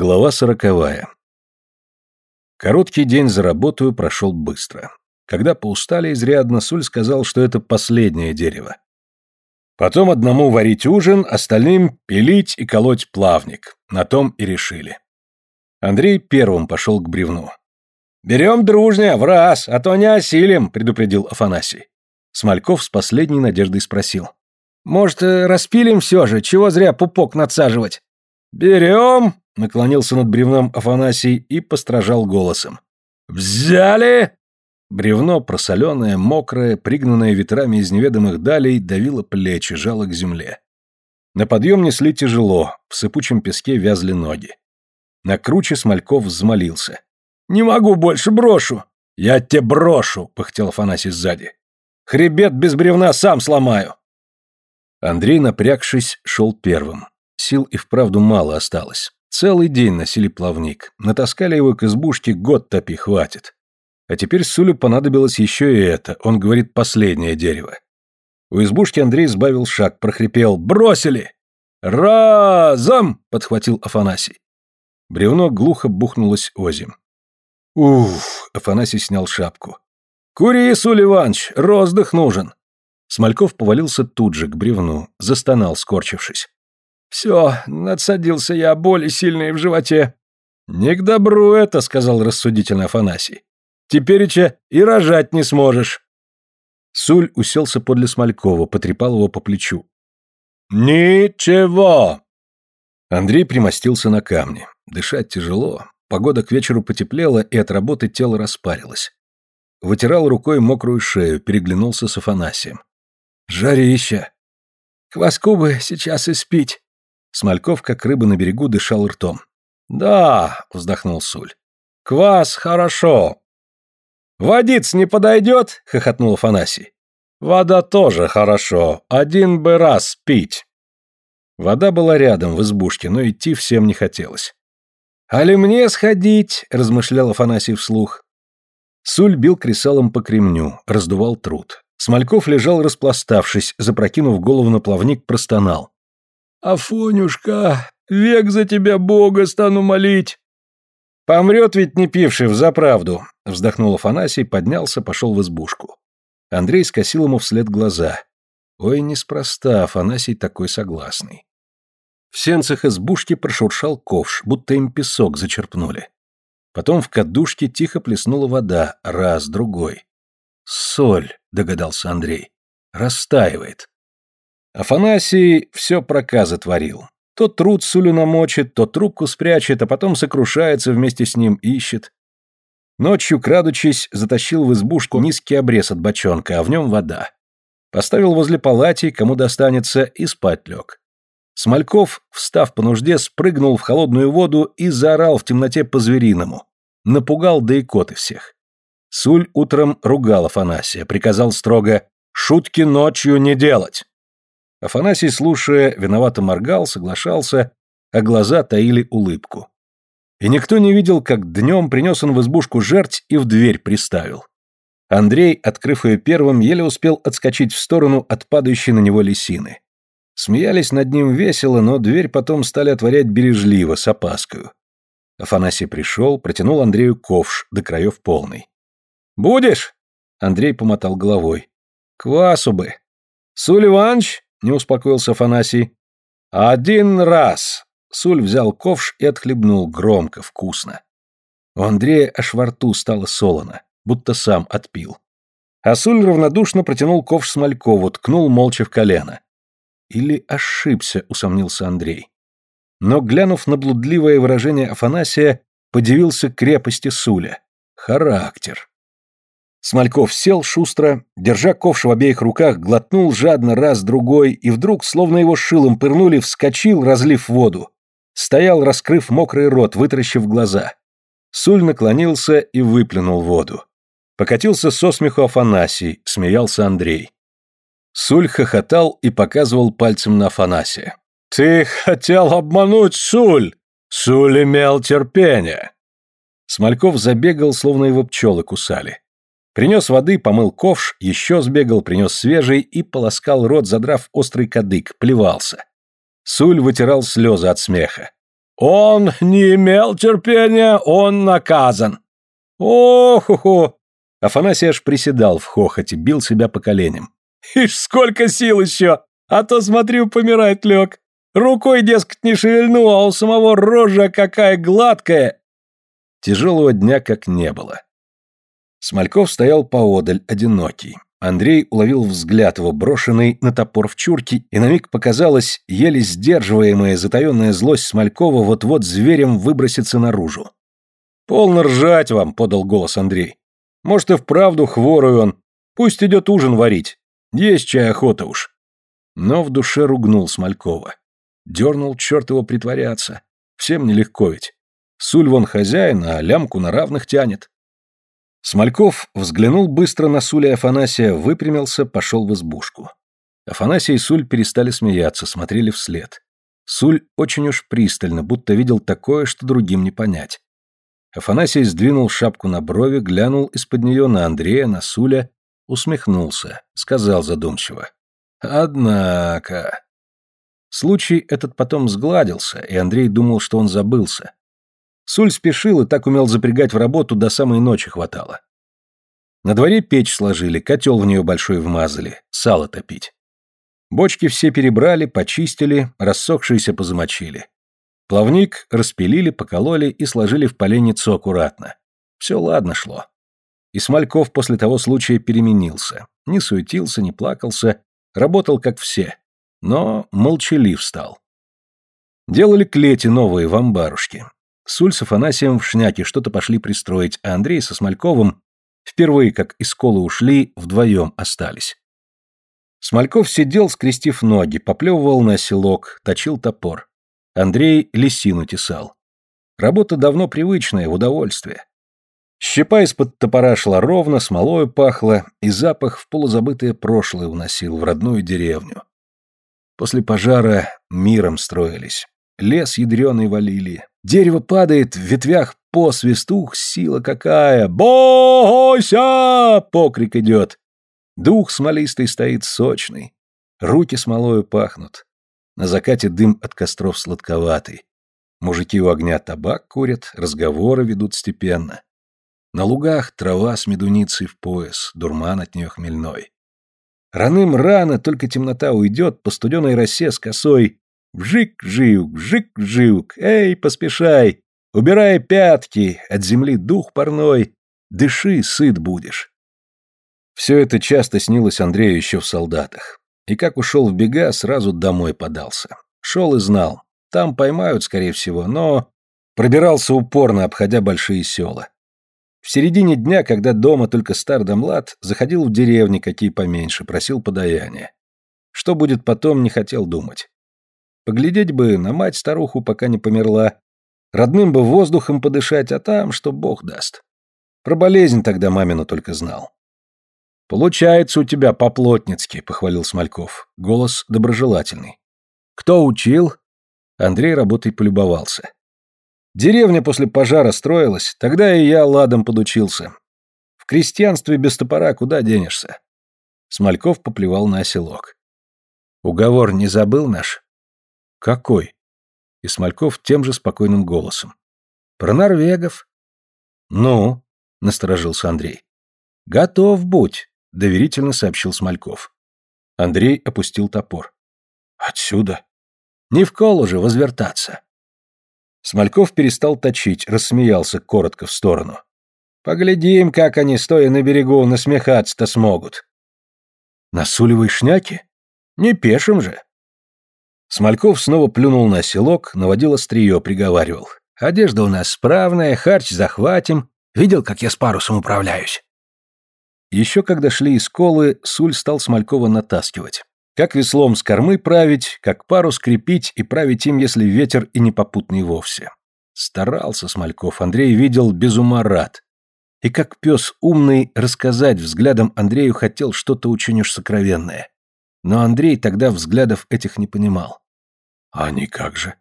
Глава сороковая. Короткий день за работу прошел быстро. Когда поустали изрядно, Суль сказал, что это последнее дерево. Потом одному варить ужин, остальным пилить и колоть плавник. На том и решили. Андрей первым пошел к бревну. «Берем дружня, в раз, а то не осилим», — предупредил Афанасий. Смольков с последней надеждой спросил. «Может, распилим все же, чего зря пупок надсаживать?» «Берем!» — наклонился над бревном Афанасий и постражал голосом. «Взяли!» Бревно, просоленное, мокрое, пригнанное ветрами из неведомых далей, давило плечи, жало к земле. На подъем несли тяжело, в сыпучем песке вязли ноги. На круче Смольков взмолился. «Не могу больше, брошу!» «Я тебе брошу!» — пыхтел Афанасий сзади. «Хребет без бревна сам сломаю!» Андрей, напрягшись, шел первым. Сил и вправду мало осталось. Целый день носили плавник. Натаскали его к избушке, год топи хватит. А теперь Сулю понадобилось еще и это. Он говорит последнее дерево. У избушки Андрей сбавил шаг, прохрипел «Бросили!» «Разом!» — подхватил Афанасий. Бревно глухо бухнулось озим. «Уф!» — Афанасий снял шапку. «Кури, Суль Иванович, роздых нужен!» Смольков повалился тут же к бревну, застонал, скорчившись. «Все, надсадился я, боли сильные в животе». «Не к добру это», — сказал рассудительно Афанасий. «Тепереча и рожать не сможешь». Суль уселся подле Смолькова, потрепал его по плечу. «Ничего!» Андрей примостился на камне. Дышать тяжело. Погода к вечеру потеплела, и от работы тело распарилось. Вытирал рукой мокрую шею, переглянулся с Афанасием. «Жарища!» «Кваску бы сейчас и спить!» Смольков, как рыба на берегу, дышал ртом. «Да», — вздохнул Суль. «Квас хорошо». «Водиц не подойдет?» — хохотнул Афанасий. «Вода тоже хорошо. Один бы раз пить». Вода была рядом, в избушке, но идти всем не хотелось. «Али мне сходить?» — размышлял Афанасий вслух. Суль бил кресалом по кремню, раздувал труд. Смольков лежал распластавшись, запрокинув голову на плавник, простонал. «Афонюшка, век за тебя Бога стану молить!» «Помрет ведь не пивший, взаправду!» Вздохнул Афанасий, поднялся, пошел в избушку. Андрей скосил ему вслед глаза. Ой, неспроста Афанасий такой согласный. В сенцах избушки прошуршал ковш, будто им песок зачерпнули. Потом в кадушке тихо плеснула вода, раз, другой. «Соль», — догадался Андрей, — «растаивает». Афанасий все проказы творил. То труд сулю намочит, то трубку спрячет, а потом сокрушается вместе с ним, ищет. Ночью, крадучись, затащил в избушку низкий обрез от бочонка, а в нем вода. Поставил возле палати, кому достанется, и спать лег. Смольков, встав по нужде, спрыгнул в холодную воду и заорал в темноте по-звериному. Напугал да и коты всех. Суль утром ругал Афанасия, приказал строго «шутки ночью не делать». Афанасий, слушая, виновато моргал, соглашался, а глаза таили улыбку. И никто не видел, как днем принес он в избушку жерть и в дверь приставил. Андрей, открыв ее первым, еле успел отскочить в сторону от падающей на него лисины. Смеялись над ним весело, но дверь потом стали отворять бережливо, с опаскою. Афанасий пришел, протянул Андрею ковш, до краев полный. «Будешь?» Андрей помотал головой. «Квасу бы». «Суль Иванович?» Не успокоился Афанасий. «Один раз!» Суль взял ковш и отхлебнул громко, вкусно. У Андрея аж во рту стало солоно, будто сам отпил. А Суль равнодушно протянул ковш Смолькову, ткнул молча в колено. Или ошибся, усомнился Андрей. Но, глянув на блудливое выражение Афанасия, подивился крепости Суля. Характер. Смольков сел шустро, держа ковш в обеих руках, глотнул жадно раз-другой, и вдруг, словно его шилом пырнули, вскочил, разлив воду. Стоял, раскрыв мокрый рот, вытаращив глаза. Суль наклонился и выплюнул воду. Покатился со смеху Афанасий, смеялся Андрей. Суль хохотал и показывал пальцем на Афанасия. «Ты хотел обмануть Суль! Суль имел терпение!» Смольков забегал, словно его пчелы кусали. Принес воды, помыл ковш, еще сбегал, принес свежий и полоскал рот, задрав острый кадык, плевался. Суль вытирал слезы от смеха. Он не имел терпения, он наказан. Ох-хо-хо! Афанасий аж приседал в хохоте, бил себя по коленям. Ишь, сколько сил еще! А то, смотрю, помирать лег. Рукой, дескать, не шевельнул, а у самого рожа какая гладкая. Тяжелого дня как не было. Смольков стоял поодаль, одинокий. Андрей уловил взгляд его, брошенный на топор в чурке, и на миг показалось, еле сдерживаемая затаенная злость Смолькова вот-вот зверем выбросится наружу. «Полно ржать вам», — подал голос Андрей. «Может, и вправду хворый он. Пусть идет ужин варить. Есть чай охота уж». Но в душе ругнул Смолькова. Дернул черт его притворяться. Всем нелегко ведь. Суль вон хозяин, а лямку на равных тянет. Смольков взглянул быстро на Суля и Афанасия, выпрямился, пошел в избушку. Афанасий и Суль перестали смеяться, смотрели вслед. Суль очень уж пристально, будто видел такое, что другим не понять. Афанасий сдвинул шапку на брови, глянул из-под нее на Андрея, на Суля, усмехнулся, сказал задумчиво. «Однако...» Случай этот потом сгладился, и Андрей думал, что он забылся. Суль спешил и так умел запрягать в работу, до самой ночи хватало. На дворе печь сложили, котел в нее большой вмазали, сало топить. Бочки все перебрали, почистили, рассохшиеся позамочили. Плавник распилили, покололи и сложили в поленницу аккуратно. Все ладно шло. И Смольков после того случая переменился. Не суетился, не плакался, работал как все. Но молчалив стал. Делали клети новые в амбарушке. Суль с Афанасием в шняке что-то пошли пристроить, а Андрей со Смольковым, впервые как из школы ушли, вдвоем остались. Смольков сидел, скрестив ноги, поплевывал на селок, точил топор. Андрей лисину тесал. Работа давно привычная, в удовольствие. Щепа из-под топора шла ровно, смолою пахло, и запах в полузабытое прошлое уносил в родную деревню. После пожара миром строились. Лес ядреный валили. Дерево падает, в ветвях по свистух, сила какая. «Бойся!» — покрик идет. Дух смолистый стоит сочный. Руки смолою пахнут. На закате дым от костров сладковатый. Мужики у огня табак курят, разговоры ведут степенно. На лугах трава с медуницей в пояс, дурман от нее хмельной. Раным рано, только темнота уйдет, по студеной росе с косой Вжик-живк, вжик-живк, эй, поспешай, убирай пятки, от земли дух парной, дыши, сыт будешь. Все это часто снилось Андрею еще в солдатах. И как ушел в бега, сразу домой подался. Шел и знал. Там поймают, скорее всего, но... Пробирался упорно, обходя большие села. В середине дня, когда дома только стар да млад, заходил в деревни, какие поменьше, просил подаяния. Что будет потом, не хотел думать. Поглядеть бы на мать-старуху, пока не померла. Родным бы воздухом подышать, а там, что бог даст. Про болезнь тогда мамину только знал. «Получается у тебя по-плотницки», — похвалил Смольков. Голос доброжелательный. «Кто учил?» Андрей работой полюбовался. «Деревня после пожара строилась, тогда и я ладом подучился. В крестьянстве без топора куда денешься?» Смольков поплевал на оселок. «Уговор не забыл наш?» «Какой?» И Смольков тем же спокойным голосом. «Про норвегов». «Ну?» — насторожился Андрей. «Готов будь», — доверительно сообщил Смольков. Андрей опустил топор. «Отсюда?» «Не в кол уже возвертаться». Смольков перестал точить, рассмеялся коротко в сторону. «Поглядим, как они, стоя на берегу, насмехаться-то смогут». «На сулевой шняке? Не пешим же». Смольков снова плюнул на селок, наводил острие, приговаривал. «Одежда у нас справная, харч захватим. Видел, как я с парусом управляюсь?» Еще когда шли из колы, Суль стал Смолькова натаскивать. Как веслом с кормы править, как парус крепить и править им, если ветер и не попутный вовсе. Старался Смольков, Андрей видел без ума рад. И как пес умный рассказать взглядом Андрею хотел что-то очень уж сокровенное. Но Андрей тогда взглядов этих не понимал. «А они как же?»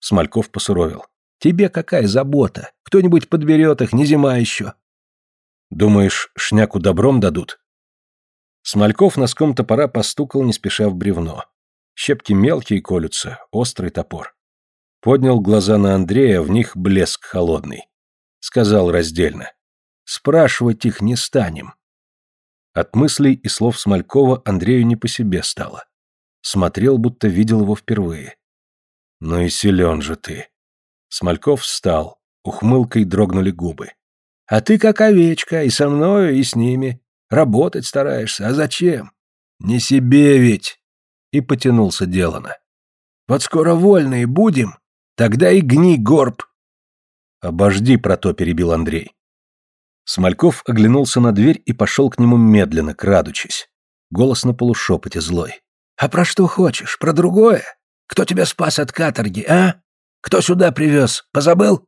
Смольков посуровил. «Тебе какая забота? Кто-нибудь подберет их, не зима еще». «Думаешь, шняку добром дадут?» Смольков носком топора постукал, не спеша в бревно. Щепки мелкие колются, острый топор. Поднял глаза на Андрея, в них блеск холодный. Сказал раздельно. Спрашивать их не станем. От мыслей и слов Смолькова Андрею не по себе стало. Смотрел, будто видел его впервые. «Ну и силен же ты!» Смольков встал, ухмылкой дрогнули губы. «А ты как овечка, и со мною, и с ними. Работать стараешься, а зачем? Не себе ведь!» И потянулся делано. «Вот скоро вольные будем, тогда и гни горб!» «Обожди, про то перебил Андрей. Смольков оглянулся на дверь и пошел к нему медленно, крадучись. Голос на полушепоте злой. «А про что хочешь? Про другое? Кто тебя спас от каторги, а? Кто сюда привез? Позабыл?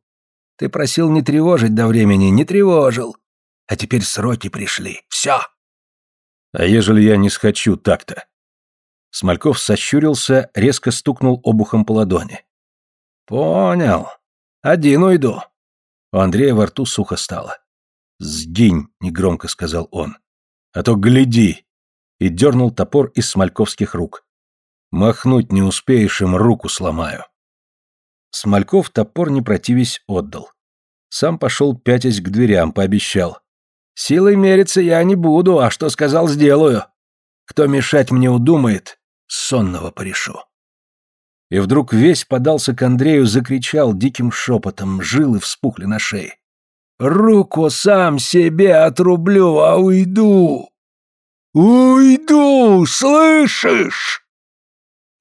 Ты просил не тревожить до времени, не тревожил. А теперь сроки пришли. Все!» «А ежели я не схочу так-то?» Смольков сощурился, резко стукнул обухом по ладони. «Понял. Один уйду». У Андрея во рту сухо стало. «Сгинь», — негромко сказал он. «А то гляди!» И дернул топор из смольковских рук. «Махнуть не успеешь, им руку сломаю». Смольков топор, не противясь, отдал. Сам пошел пятясь к дверям, пообещал. «Силой мериться я не буду, а что сказал, сделаю. Кто мешать мне удумает, сонного порешу». И вдруг весь подался к Андрею, закричал диким шепотом, жилы вспухли на шее. Руку сам себе отрублю, а уйду. Уйду, слышишь?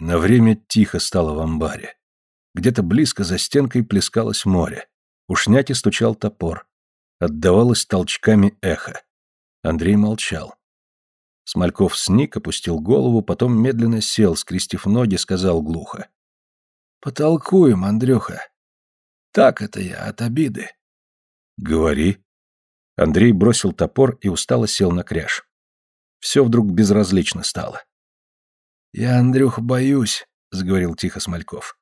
На время тихо стало в амбаре. Где-то близко за стенкой плескалось море. У шняки стучал топор. Отдавалось толчками эхо. Андрей молчал. Смольков сник, опустил голову, потом медленно сел, скрестив ноги, сказал глухо. «Потолкуем, Андрюха. Так это я, от обиды. «Говори». Андрей бросил топор и устало сел на кряж. Все вдруг безразлично стало. «Я, Андрюха, боюсь», — заговорил тихо Смольков.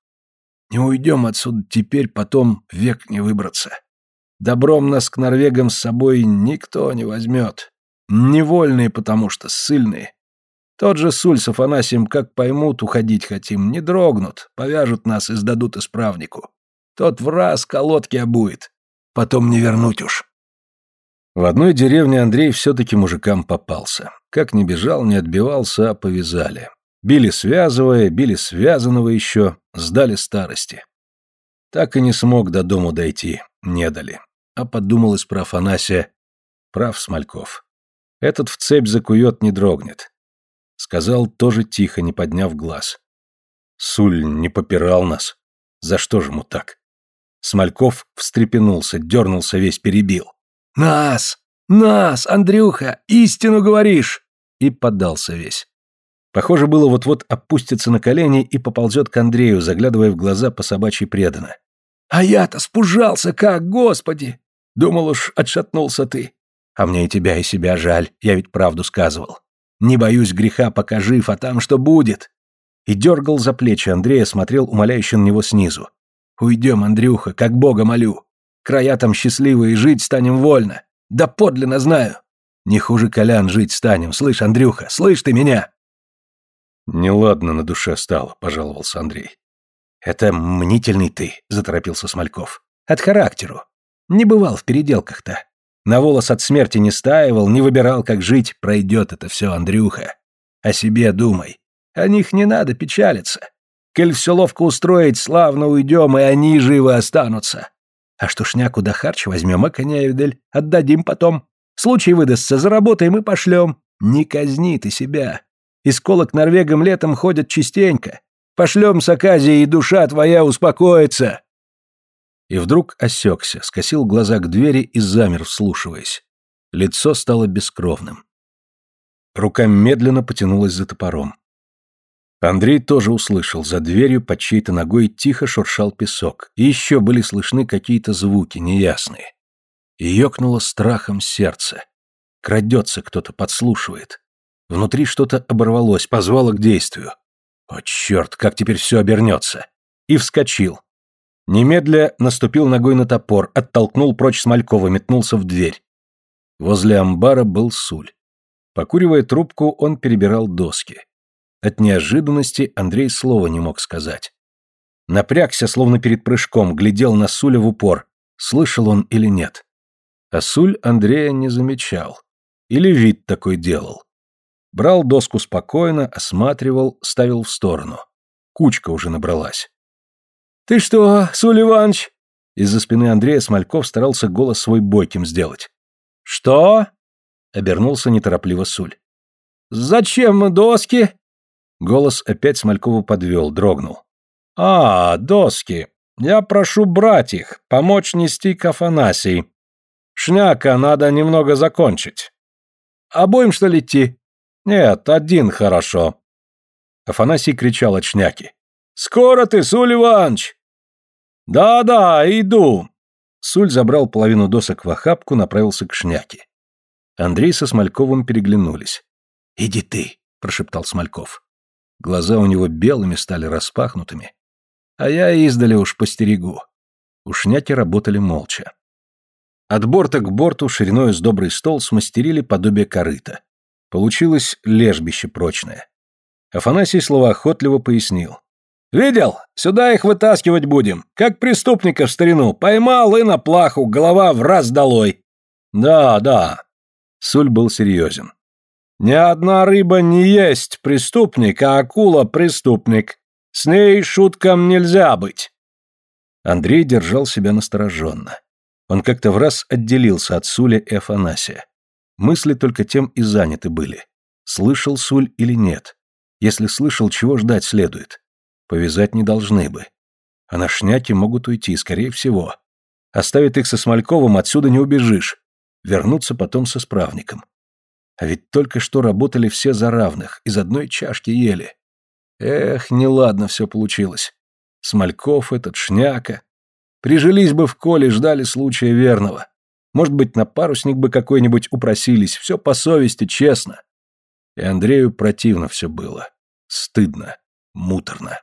«Не уйдем отсюда теперь, потом век не выбраться. Добром нас к норвегам с собой никто не возьмет. Невольные, потому что ссыльные. Тот же Суль с Афанасием, как поймут, уходить хотим, не дрогнут, повяжут нас и сдадут исправнику. Тот в раз колодки обует. Потом не вернуть уж. В одной деревне Андрей все-таки мужикам попался. Как не бежал, не отбивался, а повязали. Били связывая, били связанного еще, сдали старости. Так и не смог до дому дойти, не дали. А подумалось про Афанасия. Прав Смольков. Этот в цепь закует, не дрогнет. Сказал тоже тихо, не подняв глаз. Суль не попирал нас. За что же ему так? Смольков встрепенулся, дернулся весь, перебил. «Нас! Нас, Андрюха! Истину говоришь!» И поддался весь. Похоже было вот-вот опустится на колени и поползет к Андрею, заглядывая в глаза по собачьей преданно. «А я-то спужался как, господи! Думал уж, отшатнулся ты. А мне и тебя, и себя жаль, я ведь правду сказывал. Не боюсь греха, пока жив, а там что будет?» И дергал за плечи Андрея, смотрел умоляюще на него снизу. Уйдем, Андрюха, как Бога молю. Края там счастливые, жить станем вольно. Да подлинно знаю. Не хуже Колян жить станем, слышь, Андрюха, слышь ты меня!» «Неладно на душе стало», — пожаловался Андрей. «Это мнительный ты», — заторопился Смольков. «От характеру. Не бывал в переделках-то. На волос от смерти не стаивал, не выбирал, как жить. Пройдет это все, Андрюха. О себе думай. О них не надо печалиться. Кель все ловко устроить, славно уйдем, и они живы останутся. А что шняку да харч возьмем, а коня Эвдель отдадим потом. Случай выдастся, заработаем и пошлем. Не казни ты себя. Из колок норвегам летом ходят частенько. Пошлем с Аказией, и душа твоя успокоится. И вдруг осекся, скосил глаза к двери и замер, вслушиваясь. Лицо стало бескровным. Рука медленно потянулась за топором. Андрей тоже услышал, за дверью под чьей-то ногой тихо шуршал песок, и еще были слышны какие-то звуки, неясные. И ёкнуло страхом сердце. Крадется кто-то, подслушивает. Внутри что-то оборвалось, позвало к действию. О, черт, как теперь все обернется. И вскочил. Немедля наступил ногой на топор, оттолкнул прочь Смолькова, метнулся в дверь. Возле амбара был Суль. Покуривая трубку, он перебирал доски. От неожиданности Андрей слова не мог сказать. Напрягся, словно перед прыжком, глядел на Суля в упор. Слышал он или нет? А Суль Андрея не замечал. Или вид такой делал. Брал доску спокойно, осматривал, ставил в сторону. Кучка уже набралась. «Ты что, Суль Иванович?» Из-за спины Андрея Смольков старался голос свой бойким сделать. «Что?» — обернулся неторопливо Суль. «Зачем мы доски?» Голос опять Смолькова подвел, дрогнул. «А, доски. Я прошу брать их, помочь нести к Афанасий. Шняка надо немного закончить. Обоим, что ли, идти?» «Нет, один хорошо». Афанасий кричал от шняки. «Скоро ты, Суль Иванович!» «Да-да, иду!» Суль забрал половину досок в охапку, направился к шняке. Андрей со Смольковым переглянулись. «Иди ты», — прошептал Смольков. Глаза у него белыми стали распахнутыми. А я издали уж постерегу. У шняки работали молча. От борта к борту шириной с добрый стол смастерили подобие корыта. Получилось лежбище прочное. Афанасий словоохотливо пояснил. «Видел? Сюда их вытаскивать будем, как преступника в старину. Поймал и на плаху, голова в раз долой». «Да, да». Суль был серьезен. «Ни одна рыба не есть преступник, а акула преступник. С ней шуткам нельзя быть». Андрей держал себя настороженно. Он как-то в раз отделился от Суля и Афанасия. Мысли только тем и заняты были. Слышал Суль или нет? Если слышал, чего ждать следует? Повязать не должны бы. А на шняке могут уйти, скорее всего. Оставит их со Смольковым, отсюда не убежишь. Вернуться потом со справником. А ведь только что работали все за равных, из одной чашки ели. Эх, неладно все получилось. Смольков этот, шняка. Прижились бы в коле, ждали случая верного. Может быть, на парусник бы какой-нибудь упросились, все по совести, честно. И Андрею противно все было. Стыдно, муторно.